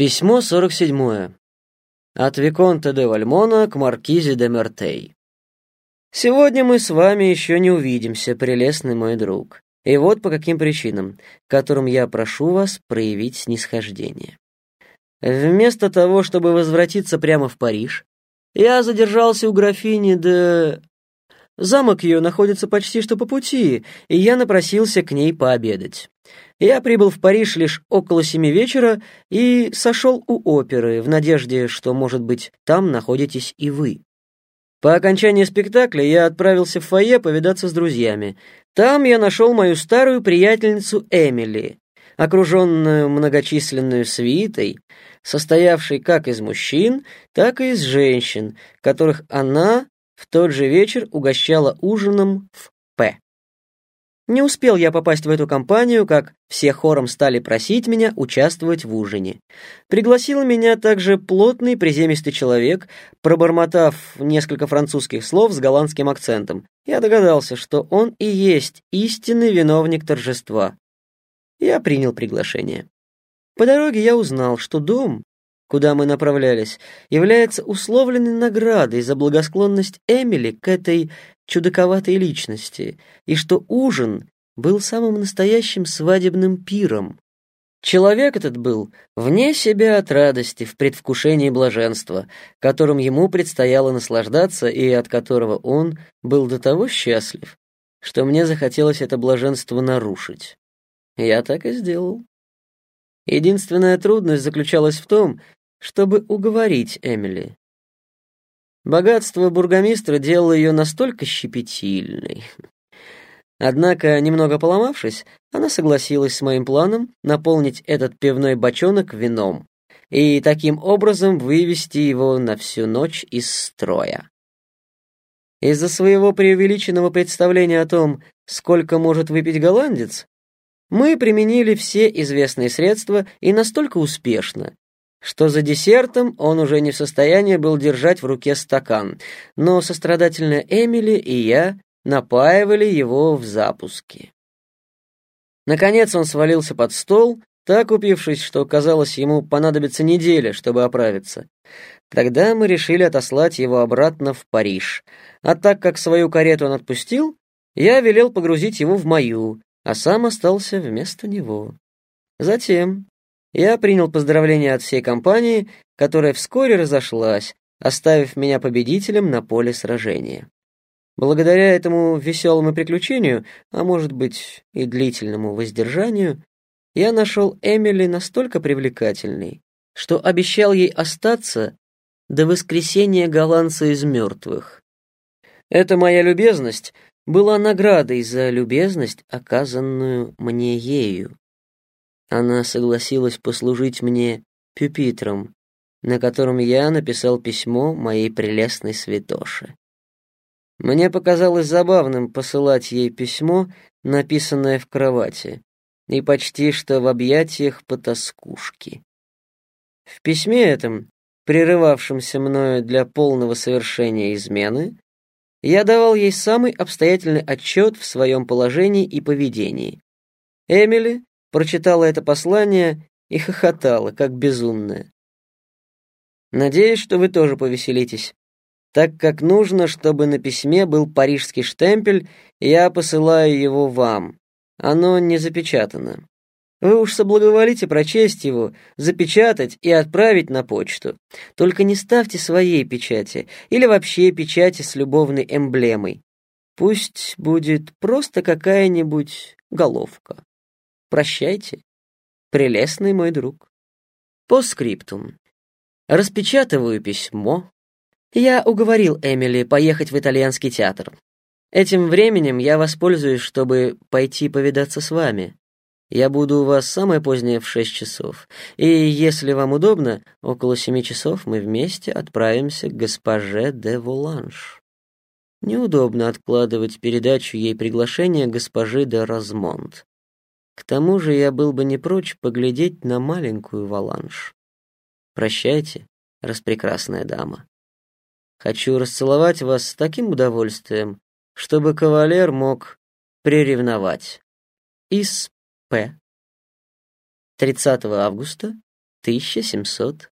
Письмо 47. От Виконта де Вальмона к Маркизе де Мертей. Сегодня мы с вами еще не увидимся, прелестный мой друг. И вот по каким причинам, которым я прошу вас проявить снисхождение. Вместо того, чтобы возвратиться прямо в Париж, я задержался у графини де... Замок ее находится почти что по пути, и я напросился к ней пообедать. Я прибыл в Париж лишь около семи вечера и сошел у оперы в надежде, что, может быть, там находитесь и вы. По окончании спектакля я отправился в фойе повидаться с друзьями. Там я нашел мою старую приятельницу Эмили, окруженную многочисленной свитой, состоявшей как из мужчин, так и из женщин, которых она в тот же вечер угощала ужином в П. Не успел я попасть в эту компанию, как все хором стали просить меня участвовать в ужине. Пригласил меня также плотный приземистый человек, пробормотав несколько французских слов с голландским акцентом. Я догадался, что он и есть истинный виновник торжества. Я принял приглашение. По дороге я узнал, что дом, куда мы направлялись, является условленной наградой за благосклонность Эмили к этой чудаковатой личности, и что ужин был самым настоящим свадебным пиром. Человек этот был вне себя от радости, в предвкушении блаженства, которым ему предстояло наслаждаться и от которого он был до того счастлив, что мне захотелось это блаженство нарушить. Я так и сделал. Единственная трудность заключалась в том, чтобы уговорить Эмили. Богатство бургомистра делало ее настолько щепетильной. Однако, немного поломавшись, она согласилась с моим планом наполнить этот пивной бочонок вином и таким образом вывести его на всю ночь из строя. Из-за своего преувеличенного представления о том, сколько может выпить голландец, мы применили все известные средства и настолько успешно, что за десертом он уже не в состоянии был держать в руке стакан, но сострадательная Эмили и я напаивали его в запуске. Наконец он свалился под стол, так упившись, что, казалось, ему понадобится неделя, чтобы оправиться. Тогда мы решили отослать его обратно в Париж, а так как свою карету он отпустил, я велел погрузить его в мою, а сам остался вместо него. Затем, я принял поздравления от всей компании, которая вскоре разошлась, оставив меня победителем на поле сражения. Благодаря этому веселому приключению, а может быть и длительному воздержанию, я нашел Эмили настолько привлекательной, что обещал ей остаться до воскресения голландца из мертвых. Эта моя любезность была наградой за любезность, оказанную мне ею. Она согласилась послужить мне пюпитром, на котором я написал письмо моей прелестной святоше. Мне показалось забавным посылать ей письмо, написанное в кровати, и почти что в объятиях потаскушки. В письме этом, прерывавшемся мною для полного совершения измены, я давал ей самый обстоятельный отчет в своем положении и поведении. Эмили прочитала это послание и хохотала, как безумная. Надеюсь, что вы тоже повеселитесь. Так как нужно, чтобы на письме был парижский штемпель, я посылаю его вам. Оно не запечатано. Вы уж соблаговолите прочесть его, запечатать и отправить на почту. Только не ставьте своей печати или вообще печати с любовной эмблемой. Пусть будет просто какая-нибудь головка. Прощайте, прелестный мой друг. По скриптум. Распечатываю письмо. Я уговорил Эмили поехать в итальянский театр. Этим временем я воспользуюсь, чтобы пойти повидаться с вами. Я буду у вас самое позднее в шесть часов. И если вам удобно, около семи часов мы вместе отправимся к госпоже де Воланж. Неудобно откладывать передачу ей приглашения госпожи де Размонт. К тому же я был бы не прочь поглядеть на маленькую Валанш. Прощайте, распрекрасная дама. Хочу расцеловать вас с таким удовольствием, чтобы кавалер мог приревновать. Из П. 30 августа 1700